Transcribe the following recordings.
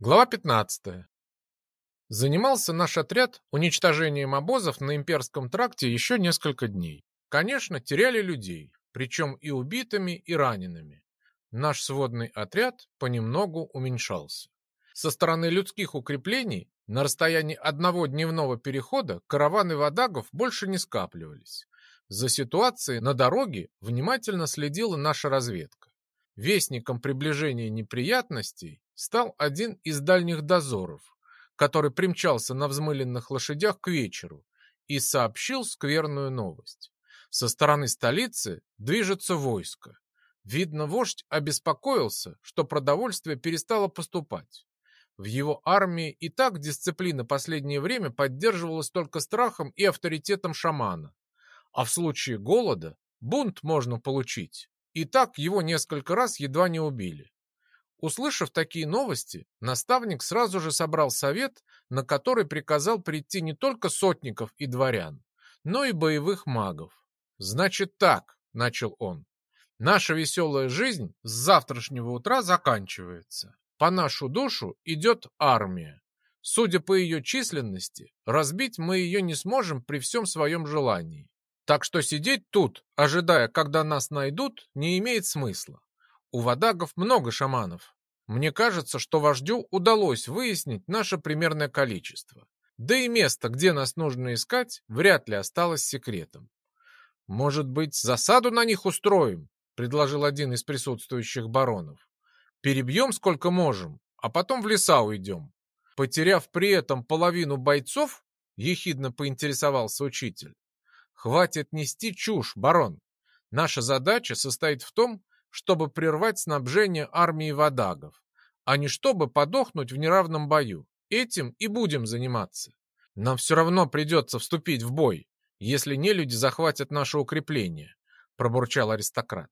Глава 15. Занимался наш отряд уничтожением обозов на имперском тракте еще несколько дней. Конечно, теряли людей, причем и убитыми, и ранеными. Наш сводный отряд понемногу уменьшался. Со стороны людских укреплений на расстоянии одного дневного перехода караваны водагов больше не скапливались. За ситуацией на дороге внимательно следила наша разведка. Вестником приближения неприятностей стал один из дальних дозоров, который примчался на взмыленных лошадях к вечеру и сообщил скверную новость. Со стороны столицы движется войско. Видно, вождь обеспокоился, что продовольствие перестало поступать. В его армии и так дисциплина последнее время поддерживалась только страхом и авторитетом шамана. А в случае голода бунт можно получить. И так его несколько раз едва не убили. Услышав такие новости, наставник сразу же собрал совет, на который приказал прийти не только сотников и дворян, но и боевых магов. «Значит так», — начал он, — «наша веселая жизнь с завтрашнего утра заканчивается. По нашу душу идет армия. Судя по ее численности, разбить мы ее не сможем при всем своем желании. Так что сидеть тут, ожидая, когда нас найдут, не имеет смысла. У вадагов много шаманов. Мне кажется, что вождю удалось выяснить наше примерное количество. Да и место, где нас нужно искать, вряд ли осталось секретом. «Может быть, засаду на них устроим?» — предложил один из присутствующих баронов. «Перебьем сколько можем, а потом в леса уйдем». Потеряв при этом половину бойцов, ехидно поинтересовался учитель. «Хватит нести чушь, барон. Наша задача состоит в том, чтобы прервать снабжение армии водагов, а не чтобы подохнуть в неравном бою. Этим и будем заниматься. Нам все равно придется вступить в бой, если не люди захватят наше укрепление, пробурчал аристократ.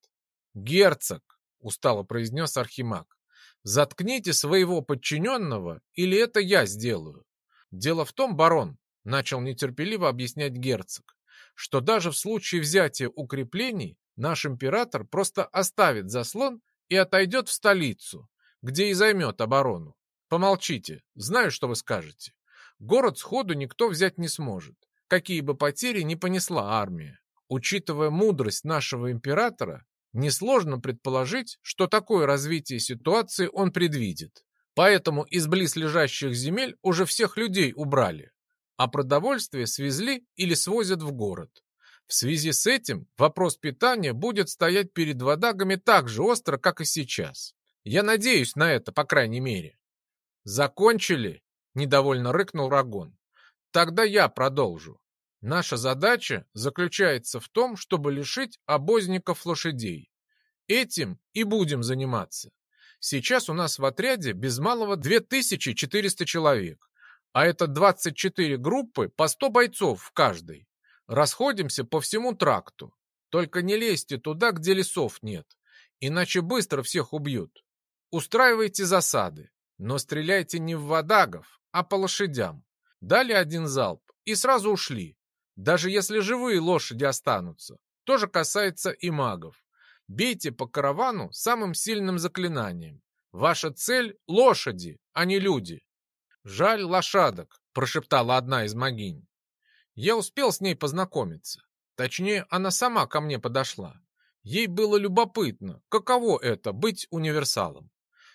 Герцог, устало произнес архимаг, заткните своего подчиненного, или это я сделаю. Дело в том, барон, начал нетерпеливо объяснять герцог, что даже в случае взятия укреплений Наш император просто оставит заслон и отойдет в столицу, где и займет оборону. Помолчите, знаю, что вы скажете. Город сходу никто взять не сможет, какие бы потери ни понесла армия. Учитывая мудрость нашего императора, несложно предположить, что такое развитие ситуации он предвидит. Поэтому из близлежащих земель уже всех людей убрали, а продовольствие свезли или свозят в город. В связи с этим вопрос питания будет стоять перед водагами так же остро, как и сейчас. Я надеюсь на это, по крайней мере. Закончили? Недовольно рыкнул Рагон. Тогда я продолжу. Наша задача заключается в том, чтобы лишить обозников лошадей. Этим и будем заниматься. Сейчас у нас в отряде без малого 2400 человек, а это 24 группы по 100 бойцов в каждой. Расходимся по всему тракту. Только не лезьте туда, где лесов нет, иначе быстро всех убьют. Устраивайте засады, но стреляйте не в водагов, а по лошадям. Дали один залп и сразу ушли. Даже если живые лошади останутся. То же касается и магов. Бейте по каравану самым сильным заклинанием. Ваша цель — лошади, а не люди. «Жаль лошадок», — прошептала одна из магинь. Я успел с ней познакомиться. Точнее, она сама ко мне подошла. Ей было любопытно, каково это быть универсалом.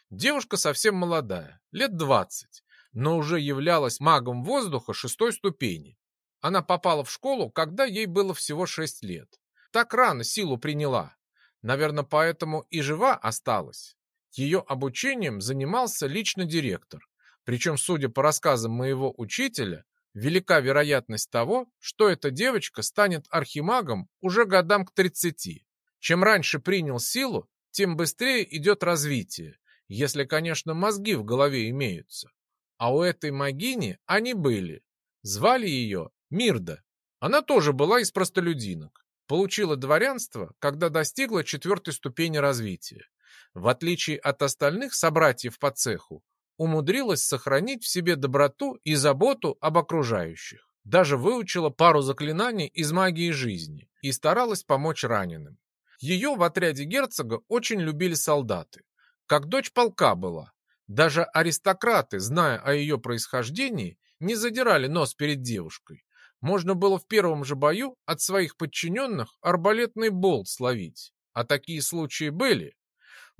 Девушка совсем молодая, лет двадцать, но уже являлась магом воздуха шестой ступени. Она попала в школу, когда ей было всего шесть лет. Так рано силу приняла. Наверное, поэтому и жива осталась. Ее обучением занимался лично директор. Причем, судя по рассказам моего учителя, велика вероятность того, что эта девочка станет архимагом уже годам к 30. Чем раньше принял силу, тем быстрее идет развитие, если, конечно, мозги в голове имеются. А у этой магини они были. Звали ее Мирда. Она тоже была из простолюдинок. Получила дворянство, когда достигла четвертой ступени развития. В отличие от остальных собратьев по цеху, умудрилась сохранить в себе доброту и заботу об окружающих. Даже выучила пару заклинаний из магии жизни и старалась помочь раненым. Ее в отряде герцога очень любили солдаты. Как дочь полка была. Даже аристократы, зная о ее происхождении, не задирали нос перед девушкой. Можно было в первом же бою от своих подчиненных арбалетный болт словить. А такие случаи были.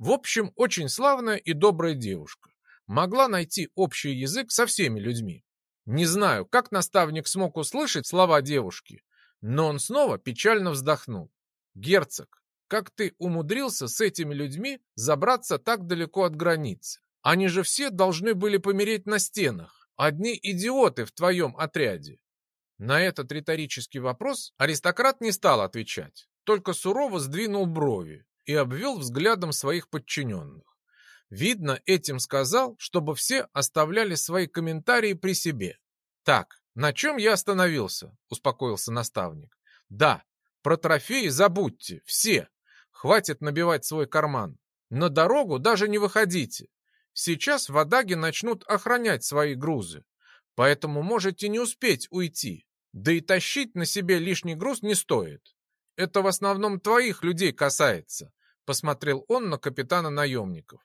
В общем, очень славная и добрая девушка. Могла найти общий язык со всеми людьми. Не знаю, как наставник смог услышать слова девушки, но он снова печально вздохнул. «Герцог, как ты умудрился с этими людьми забраться так далеко от границы? Они же все должны были помереть на стенах. Одни идиоты в твоем отряде». На этот риторический вопрос аристократ не стал отвечать, только сурово сдвинул брови и обвел взглядом своих подчиненных. Видно, этим сказал, чтобы все оставляли свои комментарии при себе. «Так, на чем я остановился?» – успокоился наставник. «Да, про трофеи забудьте, все. Хватит набивать свой карман. На дорогу даже не выходите. Сейчас в Адаге начнут охранять свои грузы, поэтому можете не успеть уйти. Да и тащить на себе лишний груз не стоит. Это в основном твоих людей касается», – посмотрел он на капитана наемников.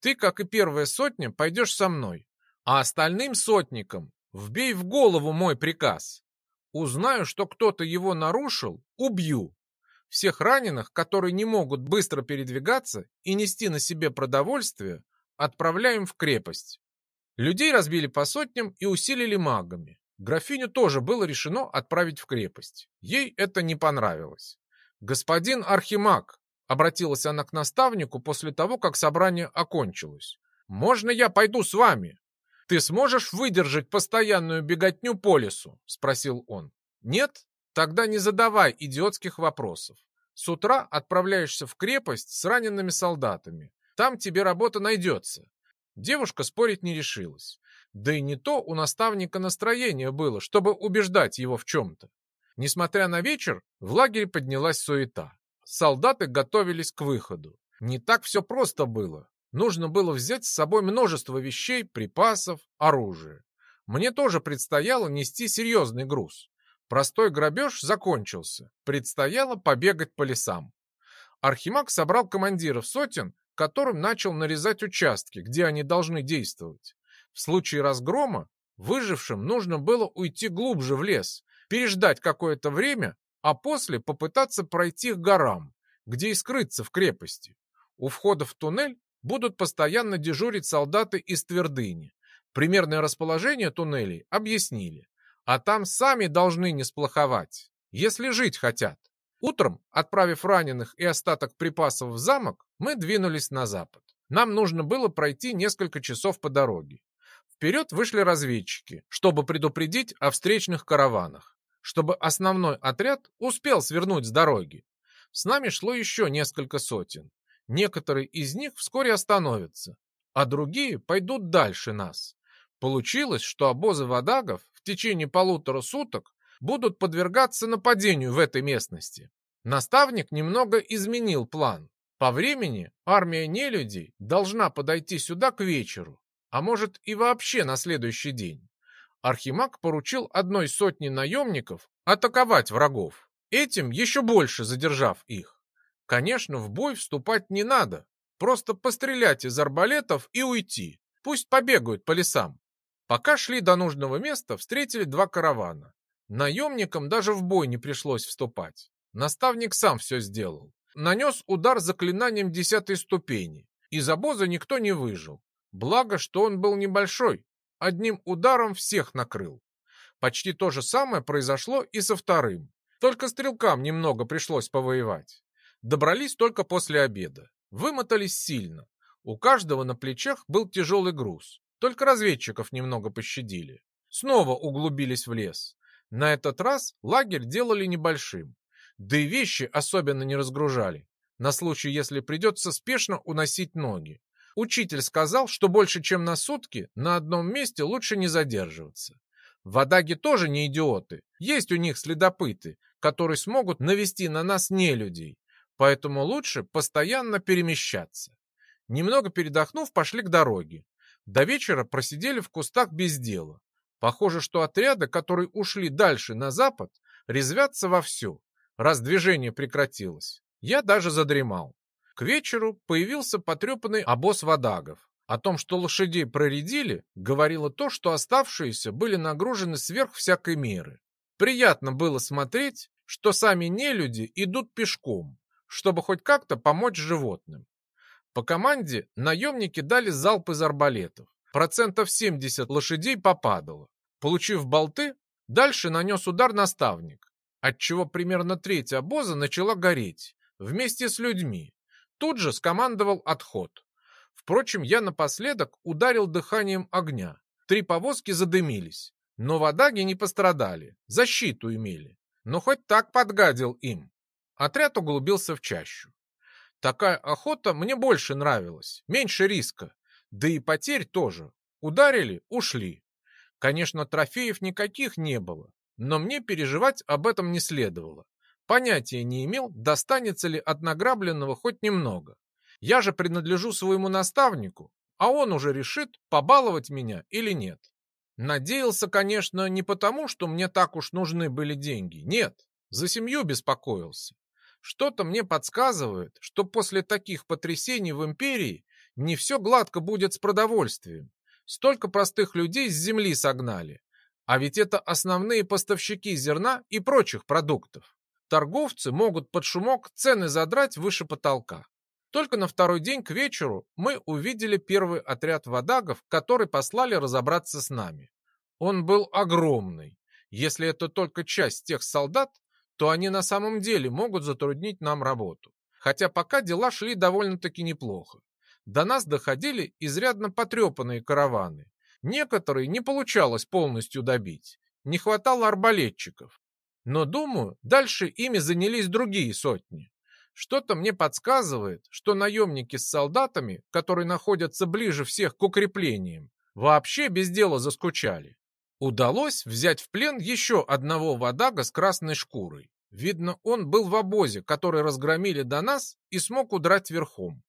Ты, как и первая сотня, пойдешь со мной, а остальным сотникам вбей в голову мой приказ. Узнаю, что кто-то его нарушил, убью. Всех раненых, которые не могут быстро передвигаться и нести на себе продовольствие, отправляем в крепость. Людей разбили по сотням и усилили магами. Графиню тоже было решено отправить в крепость. Ей это не понравилось. «Господин Архимаг, Обратилась она к наставнику после того, как собрание окончилось. «Можно я пойду с вами? Ты сможешь выдержать постоянную беготню по лесу?» — спросил он. «Нет? Тогда не задавай идиотских вопросов. С утра отправляешься в крепость с ранеными солдатами. Там тебе работа найдется». Девушка спорить не решилась. Да и не то у наставника настроение было, чтобы убеждать его в чем-то. Несмотря на вечер, в лагере поднялась суета солдаты готовились к выходу. Не так все просто было. Нужно было взять с собой множество вещей, припасов, оружия. Мне тоже предстояло нести серьезный груз. Простой грабеж закончился. Предстояло побегать по лесам. Архимаг собрал командиров сотен, которым начал нарезать участки, где они должны действовать. В случае разгрома выжившим нужно было уйти глубже в лес, переждать какое-то время а после попытаться пройти к горам, где и скрыться в крепости. У входа в туннель будут постоянно дежурить солдаты из твердыни. Примерное расположение туннелей объяснили, а там сами должны не сплоховать, если жить хотят. Утром, отправив раненых и остаток припасов в замок, мы двинулись на запад. Нам нужно было пройти несколько часов по дороге. Вперед вышли разведчики, чтобы предупредить о встречных караванах чтобы основной отряд успел свернуть с дороги. С нами шло еще несколько сотен. Некоторые из них вскоре остановятся, а другие пойдут дальше нас. Получилось, что обозы водагов в течение полутора суток будут подвергаться нападению в этой местности. Наставник немного изменил план. По времени армия нелюдей должна подойти сюда к вечеру, а может и вообще на следующий день. Архимаг поручил одной сотне наемников атаковать врагов, этим еще больше задержав их. Конечно, в бой вступать не надо, просто пострелять из арбалетов и уйти. Пусть побегают по лесам. Пока шли до нужного места, встретили два каравана. Наемникам даже в бой не пришлось вступать. Наставник сам все сделал. Нанес удар заклинанием десятой ступени. Из обоза никто не выжил. Благо, что он был небольшой, одним ударом всех накрыл. Почти то же самое произошло и со вторым. Только стрелкам немного пришлось повоевать. Добрались только после обеда. Вымотались сильно. У каждого на плечах был тяжелый груз. Только разведчиков немного пощадили. Снова углубились в лес. На этот раз лагерь делали небольшим. Да и вещи особенно не разгружали. На случай, если придется спешно уносить ноги. Учитель сказал, что больше, чем на сутки, на одном месте лучше не задерживаться. Водаги тоже не идиоты. Есть у них следопыты, которые смогут навести на нас не людей. Поэтому лучше постоянно перемещаться. Немного передохнув, пошли к дороге. До вечера просидели в кустах без дела. Похоже, что отряды, которые ушли дальше на запад, резвятся вовсю, раз движение прекратилось. Я даже задремал. К вечеру появился потрепанный обоз водагов. О том, что лошадей проредили, говорило то, что оставшиеся были нагружены сверх всякой меры. Приятно было смотреть, что сами нелюди идут пешком, чтобы хоть как-то помочь животным. По команде наемники дали залп из арбалетов. Процентов 70 лошадей попадало. Получив болты, дальше нанес удар наставник, отчего примерно треть обоза начала гореть, вместе с людьми. Тут же скомандовал отход. Впрочем, я напоследок ударил дыханием огня. Три повозки задымились, но водаги не пострадали, защиту имели. Но хоть так подгадил им. Отряд углубился в чащу. Такая охота мне больше нравилась, меньше риска. Да и потерь тоже. Ударили, ушли. Конечно, трофеев никаких не было, но мне переживать об этом не следовало. Понятия не имел, достанется ли от награбленного хоть немного. Я же принадлежу своему наставнику, а он уже решит, побаловать меня или нет. Надеялся, конечно, не потому, что мне так уж нужны были деньги. Нет, за семью беспокоился. Что-то мне подсказывает, что после таких потрясений в империи не все гладко будет с продовольствием. Столько простых людей с земли согнали. А ведь это основные поставщики зерна и прочих продуктов. Торговцы могут под шумок цены задрать выше потолка. Только на второй день к вечеру мы увидели первый отряд водагов, который послали разобраться с нами. Он был огромный. Если это только часть тех солдат, то они на самом деле могут затруднить нам работу. Хотя пока дела шли довольно-таки неплохо. До нас доходили изрядно потрепанные караваны. Некоторые не получалось полностью добить. Не хватало арбалетчиков. Но, думаю, дальше ими занялись другие сотни. Что-то мне подсказывает, что наемники с солдатами, которые находятся ближе всех к укреплениям, вообще без дела заскучали. Удалось взять в плен еще одного водага с красной шкурой. Видно, он был в обозе, который разгромили до нас и смог удрать верхом.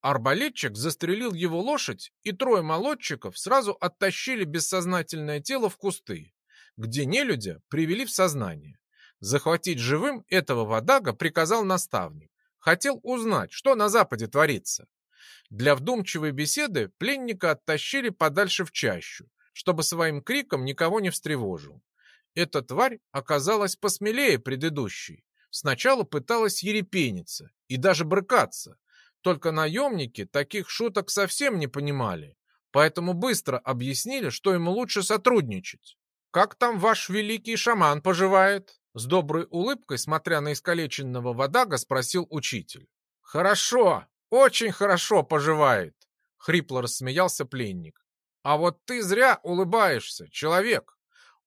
Арбалетчик застрелил его лошадь, и трое молодчиков сразу оттащили бессознательное тело в кусты, где нелюдя привели в сознание. Захватить живым этого водага приказал наставник. Хотел узнать, что на Западе творится. Для вдумчивой беседы пленника оттащили подальше в чащу, чтобы своим криком никого не встревожил. Эта тварь оказалась посмелее предыдущей. Сначала пыталась ерепениться и даже брыкаться. Только наемники таких шуток совсем не понимали, поэтому быстро объяснили, что ему лучше сотрудничать. «Как там ваш великий шаман поживает?» С доброй улыбкой, смотря на искалеченного водага, спросил учитель. «Хорошо, очень хорошо поживает», — хрипло рассмеялся пленник. «А вот ты зря улыбаешься, человек.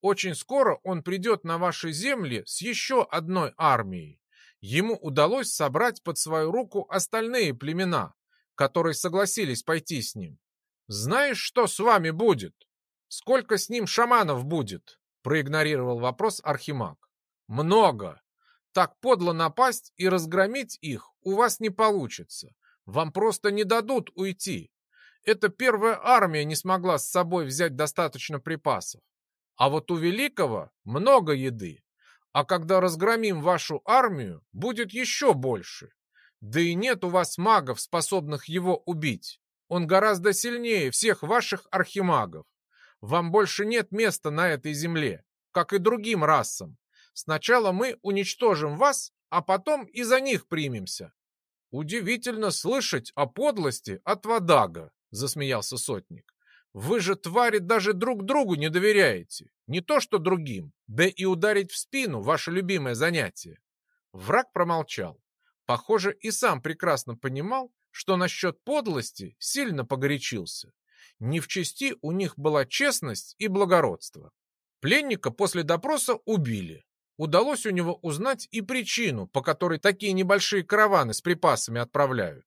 Очень скоро он придет на ваши земли с еще одной армией. Ему удалось собрать под свою руку остальные племена, которые согласились пойти с ним. Знаешь, что с вами будет? Сколько с ним шаманов будет?» проигнорировал вопрос Архимаг. «Много. Так подло напасть и разгромить их у вас не получится. Вам просто не дадут уйти. Эта первая армия не смогла с собой взять достаточно припасов. А вот у Великого много еды. А когда разгромим вашу армию, будет еще больше. Да и нет у вас магов, способных его убить. Он гораздо сильнее всех ваших архимагов. Вам больше нет места на этой земле, как и другим расам. Сначала мы уничтожим вас, а потом и за них примемся. Удивительно слышать о подлости от Вадага, засмеялся сотник. Вы же, твари, даже друг другу не доверяете. Не то что другим. Да и ударить в спину – ваше любимое занятие. Враг промолчал. Похоже, и сам прекрасно понимал, что насчет подлости сильно погорячился. Не в чести у них была честность и благородство. Пленника после допроса убили. Удалось у него узнать и причину, по которой такие небольшие караваны с припасами отправляют.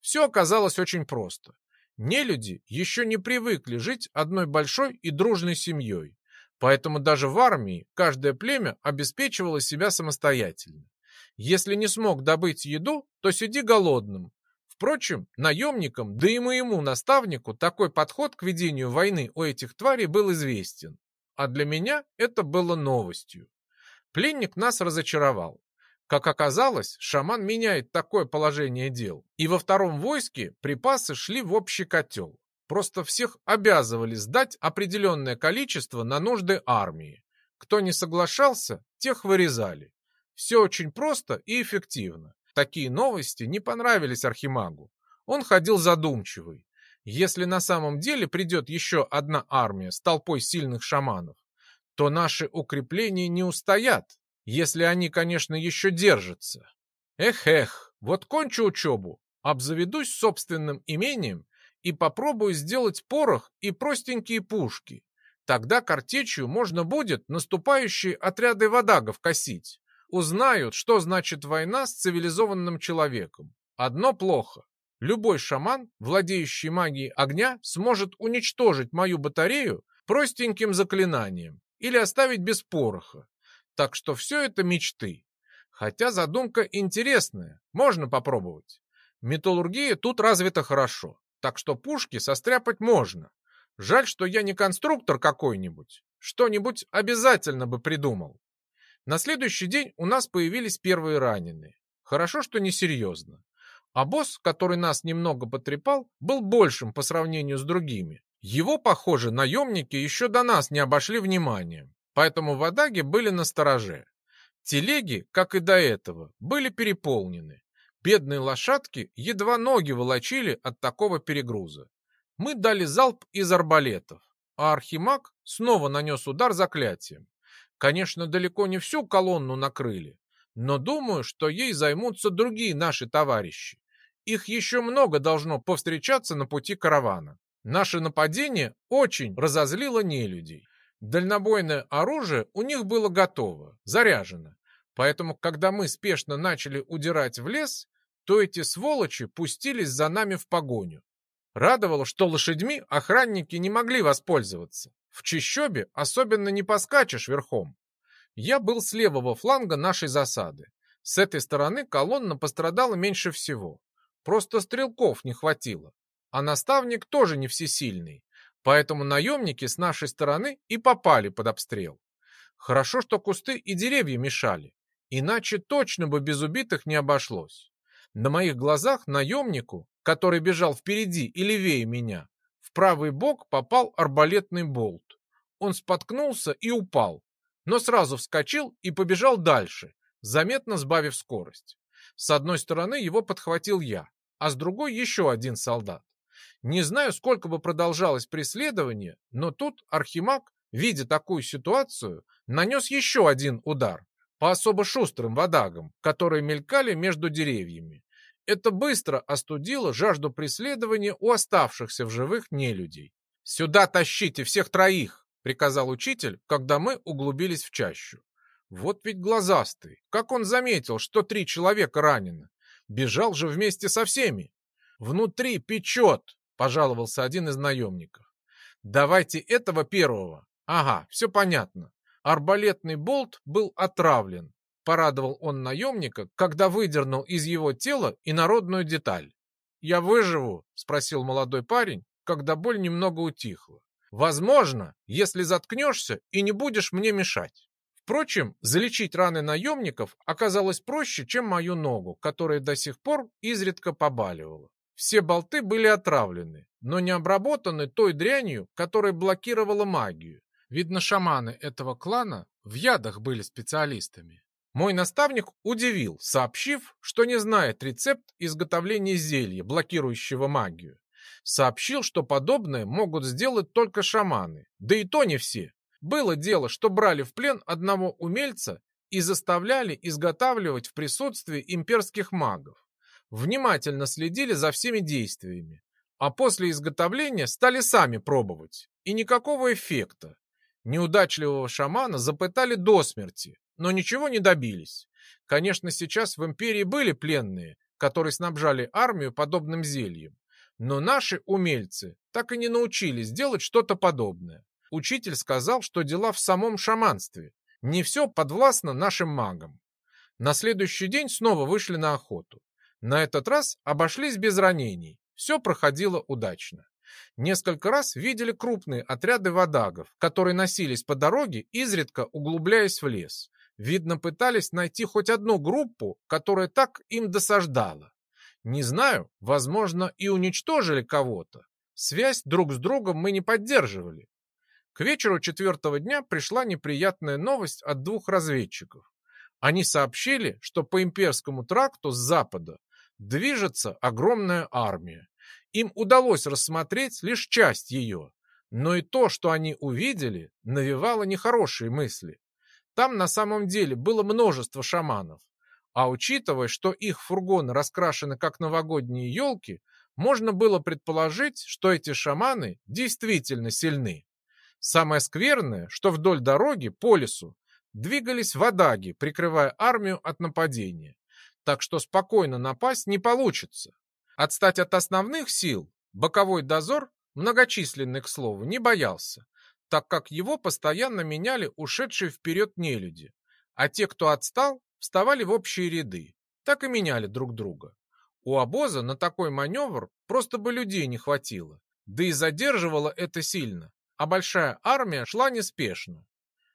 Все оказалось очень просто. Нелюди еще не привыкли жить одной большой и дружной семьей, поэтому даже в армии каждое племя обеспечивало себя самостоятельно. Если не смог добыть еду, то сиди голодным. Впрочем, наемникам, да и моему наставнику такой подход к ведению войны у этих тварей был известен. А для меня это было новостью. Пленник нас разочаровал. Как оказалось, шаман меняет такое положение дел. И во втором войске припасы шли в общий котел. Просто всех обязывали сдать определенное количество на нужды армии. Кто не соглашался, тех вырезали. Все очень просто и эффективно. Такие новости не понравились Архимагу. Он ходил задумчивый. Если на самом деле придет еще одна армия с толпой сильных шаманов, то наши укрепления не устоят, если они, конечно, еще держатся. Эх-эх, вот кончу учебу, обзаведусь собственным имением и попробую сделать порох и простенькие пушки. Тогда картечью можно будет наступающие отряды водагов косить. Узнают, что значит война с цивилизованным человеком. Одно плохо. Любой шаман, владеющий магией огня, сможет уничтожить мою батарею простеньким заклинанием или оставить без пороха. Так что все это мечты. Хотя задумка интересная, можно попробовать. Металлургия тут развита хорошо, так что пушки состряпать можно. Жаль, что я не конструктор какой-нибудь. Что-нибудь обязательно бы придумал. На следующий день у нас появились первые раненые. Хорошо, что не серьезно. А босс, который нас немного потрепал, был большим по сравнению с другими. Его, похоже, наемники еще до нас не обошли вниманием, поэтому в Адаге были на стороже. Телеги, как и до этого, были переполнены. Бедные лошадки едва ноги волочили от такого перегруза. Мы дали залп из арбалетов, а Архимаг снова нанес удар заклятием. Конечно, далеко не всю колонну накрыли, но думаю, что ей займутся другие наши товарищи. Их еще много должно повстречаться на пути каравана. Наше нападение очень разозлило нелюдей. Дальнобойное оружие у них было готово, заряжено. Поэтому, когда мы спешно начали удирать в лес, то эти сволочи пустились за нами в погоню. Радовало, что лошадьми охранники не могли воспользоваться. В чищобе особенно не поскачешь верхом. Я был с левого фланга нашей засады. С этой стороны колонна пострадала меньше всего. Просто стрелков не хватило. А наставник тоже не всесильный. Поэтому наемники с нашей стороны и попали под обстрел. Хорошо, что кусты и деревья мешали. Иначе точно бы без убитых не обошлось. На моих глазах наемнику, который бежал впереди и левее меня, в правый бок попал арбалетный болт. Он споткнулся и упал, но сразу вскочил и побежал дальше, заметно сбавив скорость. С одной стороны его подхватил я, а с другой еще один солдат. Не знаю, сколько бы продолжалось преследование, но тут Архимаг, видя такую ситуацию, нанес еще один удар по особо шустрым водагам, которые мелькали между деревьями. Это быстро остудило жажду преследования у оставшихся в живых нелюдей. «Сюда тащите всех троих!» — приказал учитель, когда мы углубились в чащу. Вот ведь глазастый, как он заметил, что три человека ранены. Бежал же вместе со всеми. «Внутри печет!» — пожаловался один из наемников. «Давайте этого первого. Ага, все понятно. Арбалетный болт был отравлен. Порадовал он наемника, когда выдернул из его тела инородную деталь. «Я выживу?» — спросил молодой парень, когда боль немного утихла. «Возможно, если заткнешься и не будешь мне мешать». Впрочем, залечить раны наемников оказалось проще, чем мою ногу, которая до сих пор изредка побаливала. Все болты были отравлены, но не обработаны той дрянью, которая блокировала магию. Видно, шаманы этого клана в ядах были специалистами. Мой наставник удивил, сообщив, что не знает рецепт изготовления зелья, блокирующего магию. Сообщил, что подобное могут сделать только шаманы, да и то не все. Было дело, что брали в плен одного умельца и заставляли изготавливать в присутствии имперских магов. Внимательно следили за всеми действиями, а после изготовления стали сами пробовать. И никакого эффекта. Неудачливого шамана запытали до смерти, но ничего не добились. Конечно, сейчас в империи были пленные, которые снабжали армию подобным зельем. Но наши умельцы так и не научились делать что-то подобное. Учитель сказал, что дела в самом шаманстве. Не все подвластно нашим магам. На следующий день снова вышли на охоту. На этот раз обошлись без ранений. Все проходило удачно. Несколько раз видели крупные отряды водагов, которые носились по дороге, изредка углубляясь в лес. Видно, пытались найти хоть одну группу, которая так им досаждала. Не знаю, возможно, и уничтожили кого-то. Связь друг с другом мы не поддерживали. К вечеру четвертого дня пришла неприятная новость от двух разведчиков. Они сообщили, что по имперскому тракту с запада движется огромная армия. Им удалось рассмотреть лишь часть ее, но и то, что они увидели, навевало нехорошие мысли. Там на самом деле было множество шаманов, а учитывая, что их фургоны раскрашены как новогодние елки, можно было предположить, что эти шаманы действительно сильны. Самое скверное, что вдоль дороги по лесу двигались водаги, прикрывая армию от нападения. Так что спокойно напасть не получится. Отстать от основных сил боковой дозор, многочисленный, к слову, не боялся, так как его постоянно меняли ушедшие вперед нелюди, а те, кто отстал, вставали в общие ряды, так и меняли друг друга. У обоза на такой маневр просто бы людей не хватило, да и задерживало это сильно, а большая армия шла неспешно.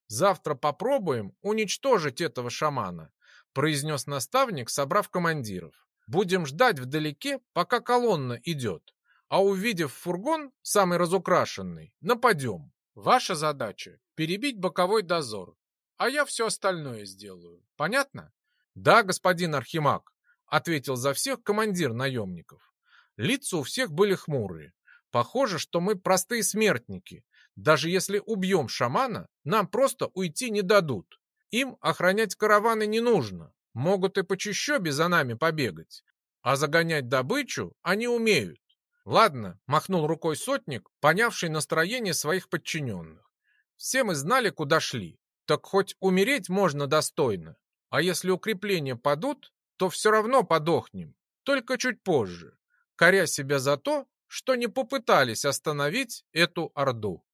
«Завтра попробуем уничтожить этого шамана», произнес наставник, собрав командиров. «Будем ждать вдалеке, пока колонна идет, а увидев фургон, самый разукрашенный, нападем. Ваша задача — перебить боковой дозор, а я все остальное сделаю. Понятно?» «Да, господин Архимаг», ответил за всех командир наемников. Лица у всех были хмурые. Похоже, что мы простые смертники. Даже если убьем шамана, нам просто уйти не дадут. Им охранять караваны не нужно. Могут и по чащобе за нами побегать. А загонять добычу они умеют. Ладно, махнул рукой сотник, понявший настроение своих подчиненных. Все мы знали, куда шли. Так хоть умереть можно достойно. А если укрепления падут, то все равно подохнем, только чуть позже, коря себя за то, что не попытались остановить эту орду.